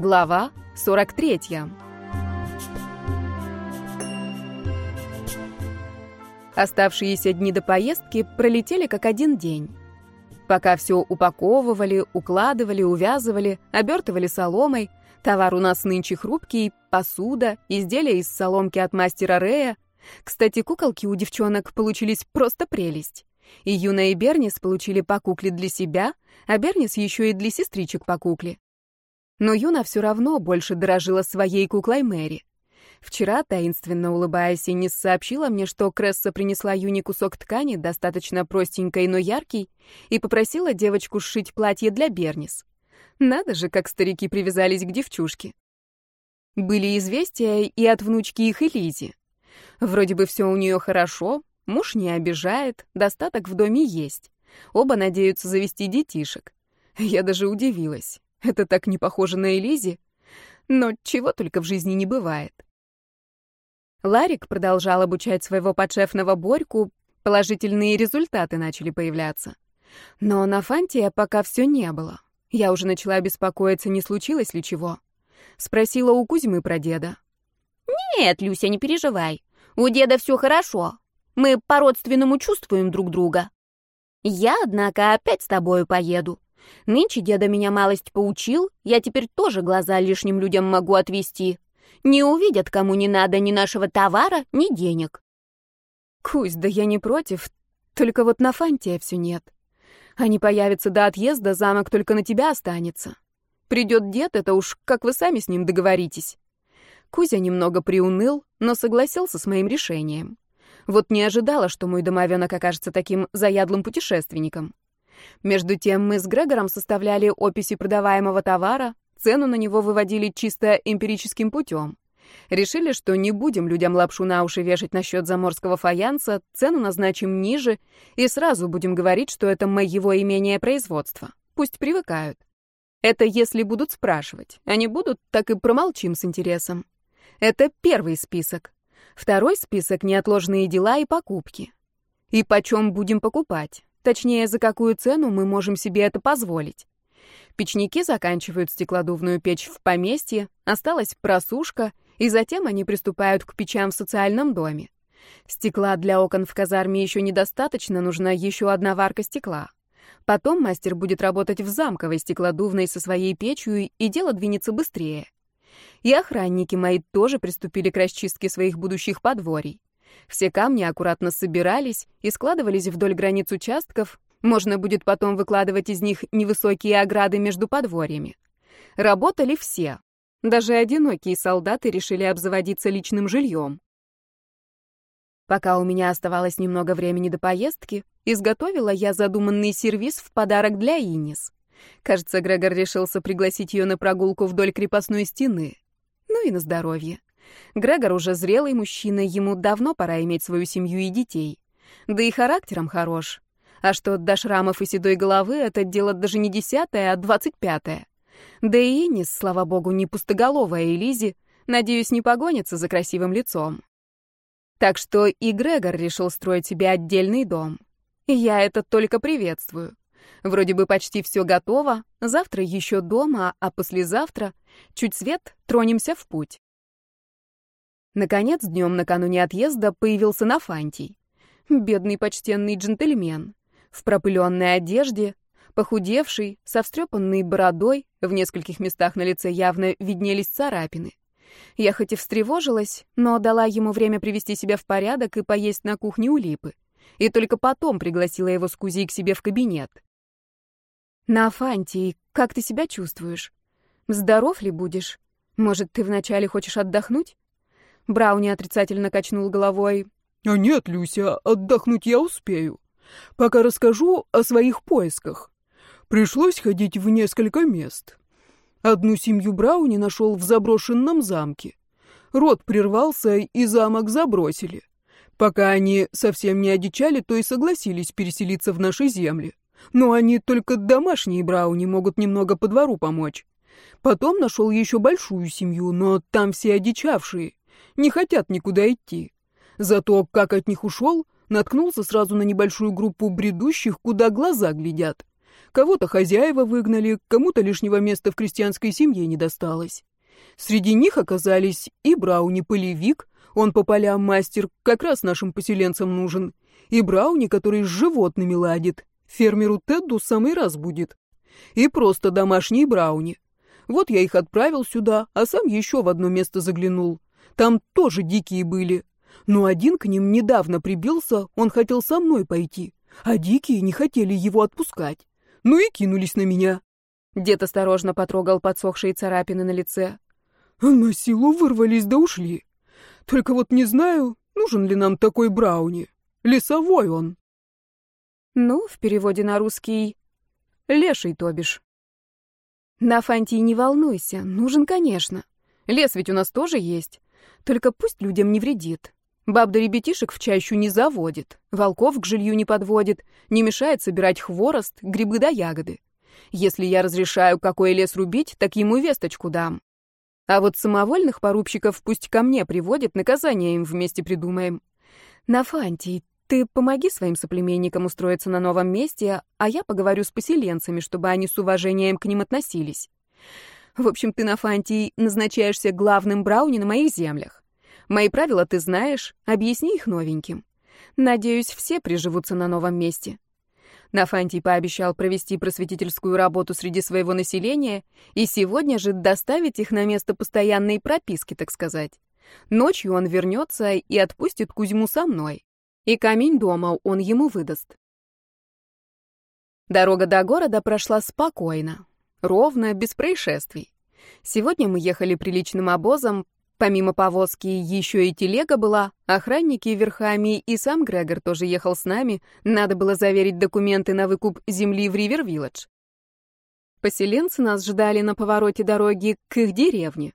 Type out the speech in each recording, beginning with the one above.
Глава 43. Оставшиеся дни до поездки пролетели как один день. Пока все упаковывали, укладывали, увязывали, обертывали соломой, товар у нас нынче хрупкий, посуда, изделия из соломки от мастера Рея. Кстати, куколки у девчонок получились просто прелесть. И Юна и Бернис получили по кукле для себя, а Бернис еще и для сестричек по кукле. Но Юна все равно больше дорожила своей куклой Мэри. Вчера, таинственно улыбаясь, Иннис сообщила мне, что Кресса принесла Юне кусок ткани, достаточно простенькой, но яркий, и попросила девочку сшить платье для Бернис. Надо же, как старики привязались к девчушке. Были известия и от внучки их Элизи. Вроде бы все у нее хорошо, муж не обижает, достаток в доме есть. Оба надеются завести детишек. Я даже удивилась. Это так не похоже на Элизи. Но чего только в жизни не бывает. Ларик продолжал обучать своего подшефного Борьку, положительные результаты начали появляться. Но на Фантия пока все не было. Я уже начала беспокоиться, не случилось ли чего. Спросила у Кузьмы про деда. «Нет, Люся, не переживай. У деда все хорошо. Мы по-родственному чувствуем друг друга. Я, однако, опять с тобою поеду. Нынче деда меня малость поучил, я теперь тоже глаза лишним людям могу отвести. Не увидят, кому не надо ни нашего товара, ни денег. Кусь, да я не против, только вот на Фантия все нет. Они появятся до отъезда, замок только на тебя останется. Придет дед, это уж как вы сами с ним договоритесь. Кузя немного приуныл, но согласился с моим решением. Вот не ожидала, что мой домовенок окажется таким заядлым путешественником. Между тем мы с Грегором составляли описи продаваемого товара, цену на него выводили чисто эмпирическим путем. Решили, что не будем людям лапшу на уши вешать насчет заморского фаянса, цену назначим ниже и сразу будем говорить, что это моего имения производства. Пусть привыкают. Это если будут спрашивать. Они будут, так и промолчим с интересом. Это первый список. Второй список — неотложные дела и покупки. И почем будем покупать? Точнее, за какую цену мы можем себе это позволить. Печники заканчивают стеклодувную печь в поместье, осталась просушка, и затем они приступают к печам в социальном доме. Стекла для окон в казарме еще недостаточно, нужна еще одна варка стекла. Потом мастер будет работать в замковой стеклодувной со своей печью, и дело двинется быстрее. И охранники мои тоже приступили к расчистке своих будущих подворий. Все камни аккуратно собирались и складывались вдоль границ участков, можно будет потом выкладывать из них невысокие ограды между подворьями. Работали все. Даже одинокие солдаты решили обзаводиться личным жильем. Пока у меня оставалось немного времени до поездки, изготовила я задуманный сервиз в подарок для Инис. Кажется, Грегор решился пригласить ее на прогулку вдоль крепостной стены. Ну и на здоровье. Грегор уже зрелый мужчина, ему давно пора иметь свою семью и детей. Да и характером хорош. А что до шрамов и седой головы, это дело даже не десятое, а двадцать пятое. Да и Инис, слава богу, не пустоголовая Элизи, надеюсь, не погонится за красивым лицом. Так что и Грегор решил строить себе отдельный дом. Я это только приветствую. Вроде бы почти все готово, завтра еще дома, а послезавтра, чуть свет, тронемся в путь. Наконец, днем накануне отъезда появился Нафантий. Бедный почтенный джентльмен. В пропыленной одежде, похудевший, со встрепанной бородой, в нескольких местах на лице явно виднелись царапины. Я хоть и встревожилась, но дала ему время привести себя в порядок и поесть на кухне у Липы. И только потом пригласила его с Кузей к себе в кабинет. «Нафантий, как ты себя чувствуешь? Здоров ли будешь? Может, ты вначале хочешь отдохнуть?» Брауни отрицательно качнул головой. «А нет, Люся, отдохнуть я успею. Пока расскажу о своих поисках. Пришлось ходить в несколько мест. Одну семью Брауни нашел в заброшенном замке. Род прервался, и замок забросили. Пока они совсем не одичали, то и согласились переселиться в наши земли. Но они только домашние Брауни могут немного по двору помочь. Потом нашел еще большую семью, но там все одичавшие не хотят никуда идти. Зато как от них ушел, наткнулся сразу на небольшую группу бредущих, куда глаза глядят. Кого-то хозяева выгнали, кому-то лишнего места в крестьянской семье не досталось. Среди них оказались и Брауни-полевик, он по полям мастер, как раз нашим поселенцам нужен, и Брауни, который с животными ладит, фермеру Тедду самый раз будет. И просто домашние Брауни. Вот я их отправил сюда, а сам еще в одно место заглянул. Там тоже дикие были. Но один к ним недавно прибился, он хотел со мной пойти, а дикие не хотели его отпускать. Ну и кинулись на меня. Дед осторожно потрогал подсохшие царапины на лице. На силу вырвались да ушли. Только вот не знаю, нужен ли нам такой Брауни. Лесовой он. Ну, в переводе на русский «леший», то бишь. На Фантии не волнуйся, нужен, конечно. Лес ведь у нас тоже есть. Только пусть людям не вредит. Баб да ребятишек в чащу не заводит, волков к жилью не подводит, не мешает собирать хворост, грибы да ягоды. Если я разрешаю какой лес рубить, так ему весточку дам. А вот самовольных порубщиков пусть ко мне приводят, наказание им вместе придумаем. Нафантий, ты помоги своим соплеменникам устроиться на новом месте, а я поговорю с поселенцами, чтобы они с уважением к ним относились. В общем, ты, Нафантий, назначаешься главным брауни на моих землях. Мои правила ты знаешь, объясни их новеньким. Надеюсь, все приживутся на новом месте. Нафантий пообещал провести просветительскую работу среди своего населения и сегодня же доставить их на место постоянной прописки, так сказать. Ночью он вернется и отпустит Кузьму со мной. И камень дома он ему выдаст. Дорога до города прошла спокойно, ровно, без происшествий. Сегодня мы ехали приличным обозом, Помимо повозки еще и телега была, охранники верхами и сам Грегор тоже ехал с нами, надо было заверить документы на выкуп земли в Ривер-Вилледж. Поселенцы нас ждали на повороте дороги к их деревне.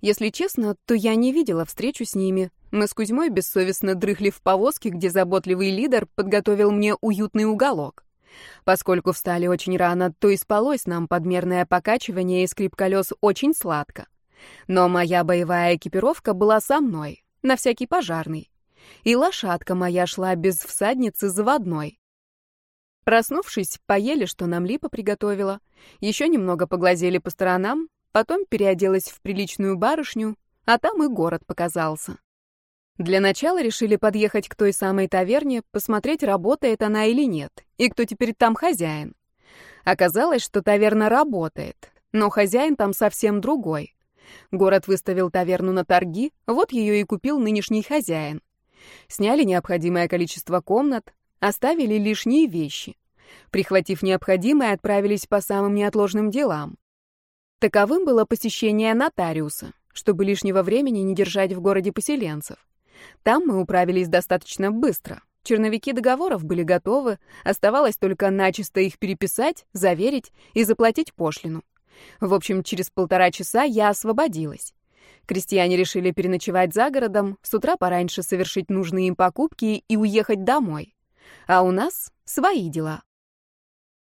Если честно, то я не видела встречу с ними. Мы с Кузьмой бессовестно дрыхли в повозке, где заботливый лидер подготовил мне уютный уголок. Поскольку встали очень рано, то и спалось нам подмерное покачивание и скрип колес очень сладко. Но моя боевая экипировка была со мной, на всякий пожарный. И лошадка моя шла без всадницы заводной. Проснувшись, поели, что нам Липа приготовила, еще немного поглазели по сторонам, потом переоделась в приличную барышню, а там и город показался. Для начала решили подъехать к той самой таверне, посмотреть, работает она или нет, и кто теперь там хозяин. Оказалось, что таверна работает, но хозяин там совсем другой. Город выставил таверну на торги, вот ее и купил нынешний хозяин. Сняли необходимое количество комнат, оставили лишние вещи. Прихватив необходимое, отправились по самым неотложным делам. Таковым было посещение нотариуса, чтобы лишнего времени не держать в городе поселенцев. Там мы управились достаточно быстро. Черновики договоров были готовы, оставалось только начисто их переписать, заверить и заплатить пошлину. В общем, через полтора часа я освободилась. Крестьяне решили переночевать за городом, с утра пораньше совершить нужные им покупки и уехать домой. А у нас свои дела.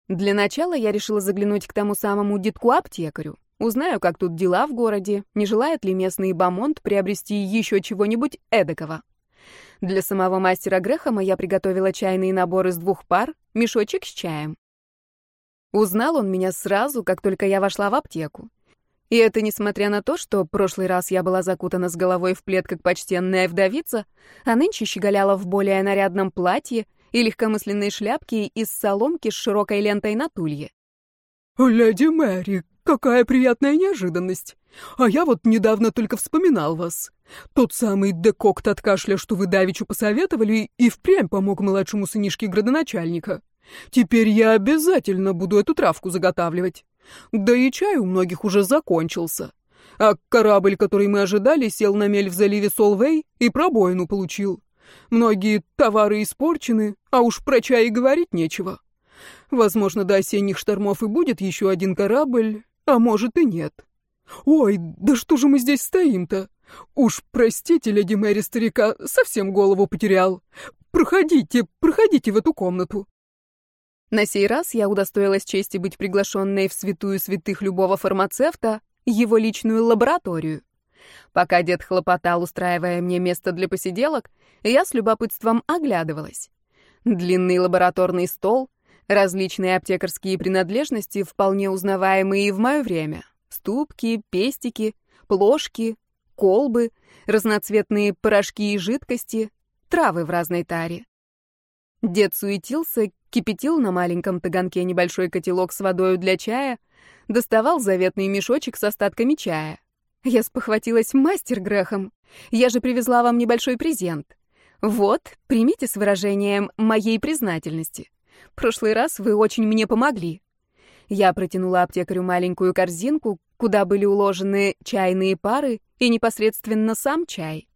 Для начала я решила заглянуть к тому самому детку-аптекарю. Узнаю, как тут дела в городе, не желает ли местный бамонт приобрести еще чего-нибудь эдакого. Для самого мастера Грехома я приготовила чайные наборы из двух пар, мешочек с чаем. Узнал он меня сразу, как только я вошла в аптеку. И это несмотря на то, что прошлый раз я была закутана с головой в плед, как почтенная вдовица, а нынче щеголяла в более нарядном платье и легкомысленной шляпке из соломки с широкой лентой на тулье. «Леди Мэри, какая приятная неожиданность! А я вот недавно только вспоминал вас. Тот самый декокт от кашля, что вы давечу посоветовали, и впрямь помог младшему сынишке градоначальника. Теперь я обязательно буду эту травку заготавливать. Да и чай у многих уже закончился. А корабль, который мы ожидали, сел на мель в заливе Солвей и пробоину получил. Многие товары испорчены, а уж про чай и говорить нечего. Возможно, до осенних штормов и будет еще один корабль, а может и нет. Ой, да что же мы здесь стоим-то? Уж простите, леди Мэри старика, совсем голову потерял. Проходите, проходите в эту комнату. На сей раз я удостоилась чести быть приглашенной в святую святых любого фармацевта, его личную лабораторию. Пока дед хлопотал, устраивая мне место для посиделок, я с любопытством оглядывалась. Длинный лабораторный стол, Различные аптекарские принадлежности, вполне узнаваемые и в мое время. Ступки, пестики, плошки, колбы, разноцветные порошки и жидкости, травы в разной таре. Дед суетился, кипятил на маленьком таганке небольшой котелок с водой для чая, доставал заветный мешочек с остатками чая. Я спохватилась мастер Грехом. Я же привезла вам небольшой презент. Вот, примите с выражением моей признательности. Прошлый раз вы очень мне помогли. Я протянула аптекарю маленькую корзинку, куда были уложены чайные пары и непосредственно сам чай.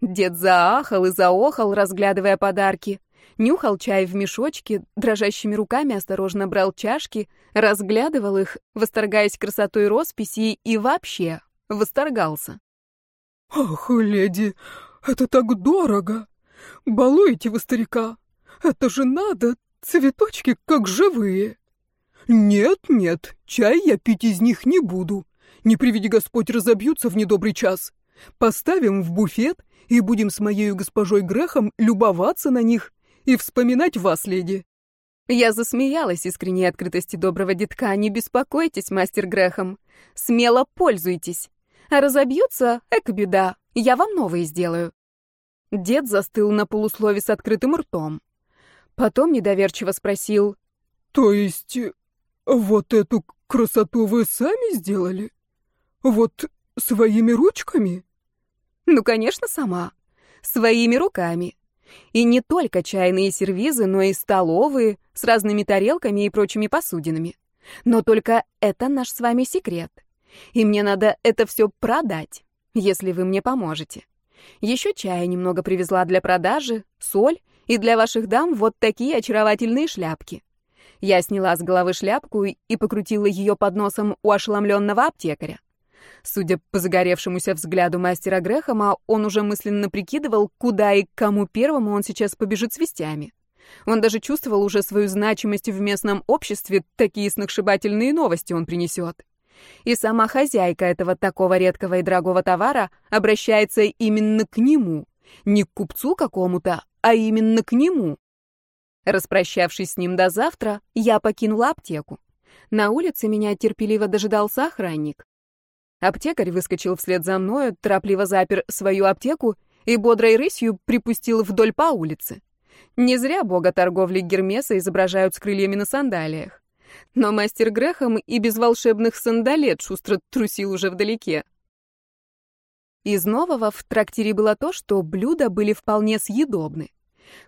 Дед заахал и заохал, разглядывая подарки. Нюхал чай в мешочке, дрожащими руками осторожно брал чашки, разглядывал их, восторгаясь красотой росписи и вообще восторгался. «Ах, леди, это так дорого! Балуете вы старика! Это же надо, цветочки как живые!» «Нет, нет, чай я пить из них не буду. Не приведи Господь разобьются в недобрый час. Поставим в буфет и будем с моей госпожой Грехом любоваться на них и вспоминать вас, леди». Я засмеялась искренней открытости доброго детка. «Не беспокойтесь, мастер Грехом. Смело пользуйтесь. А разобьются, эк беда, я вам новые сделаю». Дед застыл на полуслове с открытым ртом. Потом недоверчиво спросил. «То есть вот эту красоту вы сами сделали? Вот своими ручками? Ну, конечно, сама. Своими руками. И не только чайные сервизы, но и столовые с разными тарелками и прочими посудинами. Но только это наш с вами секрет. И мне надо это все продать, если вы мне поможете. Еще чая немного привезла для продажи, соль и для ваших дам вот такие очаровательные шляпки. Я сняла с головы шляпку и покрутила ее под носом у ошеломленного аптекаря. Судя по загоревшемуся взгляду мастера Грехома, он уже мысленно прикидывал, куда и к кому первому он сейчас побежит с вестями. Он даже чувствовал уже свою значимость в местном обществе, такие сногсшибательные новости он принесет. И сама хозяйка этого такого редкого и дорогого товара обращается именно к нему, не к купцу какому-то, а именно к нему. Распрощавшись с ним до завтра, я покинула аптеку. На улице меня терпеливо дожидался охранник. Аптекарь выскочил вслед за мною, торопливо запер свою аптеку и бодрой рысью припустил вдоль по улице. Не зря бога торговли Гермеса изображают с крыльями на сандалиях. Но мастер Грехом и без волшебных сандалет шустро трусил уже вдалеке. Из нового в трактире было то, что блюда были вполне съедобны.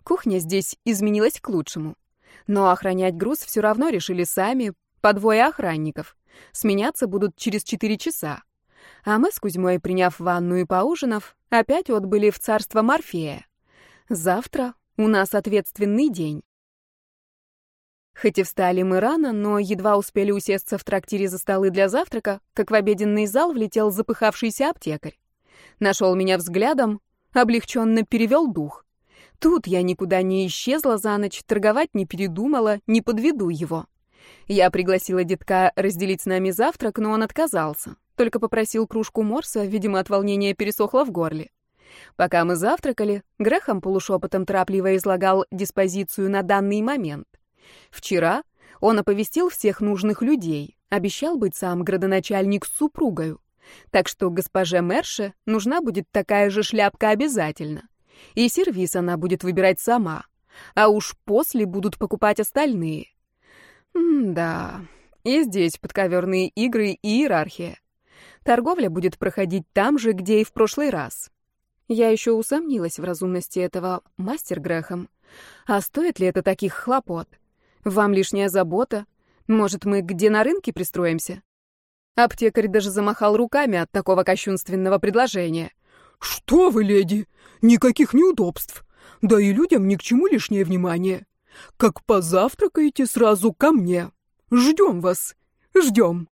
Кухня здесь изменилась к лучшему. Но охранять груз все равно решили сами, по двое охранников. Сменяться будут через четыре часа. А мы с Кузьмой, приняв ванну и поужинав, опять отбыли в царство Морфея. Завтра у нас ответственный день. Хоть и встали мы рано, но едва успели усесться в трактире за столы для завтрака, как в обеденный зал влетел запыхавшийся аптекарь. Нашел меня взглядом, облегченно перевел дух. Тут я никуда не исчезла за ночь, торговать не передумала, не подведу его. Я пригласила детка разделить с нами завтрак, но он отказался. Только попросил кружку морса, видимо, от волнения пересохло в горле. Пока мы завтракали, Грехом полушепотом торопливо излагал диспозицию на данный момент. Вчера он оповестил всех нужных людей, обещал быть сам градоначальник с супругою. Так что госпоже Мерше нужна будет такая же шляпка обязательно. И сервис она будет выбирать сама. А уж после будут покупать остальные. М-да, и здесь подковерные игры и иерархия. Торговля будет проходить там же, где и в прошлый раз. Я еще усомнилась в разумности этого мастер Грехом. А стоит ли это таких хлопот? Вам лишняя забота? Может, мы где на рынке пристроимся? Аптекарь даже замахал руками от такого кощунственного предложения. «Что вы, леди? Никаких неудобств. Да и людям ни к чему лишнее внимание. Как позавтракаете, сразу ко мне. Ждем вас. Ждем».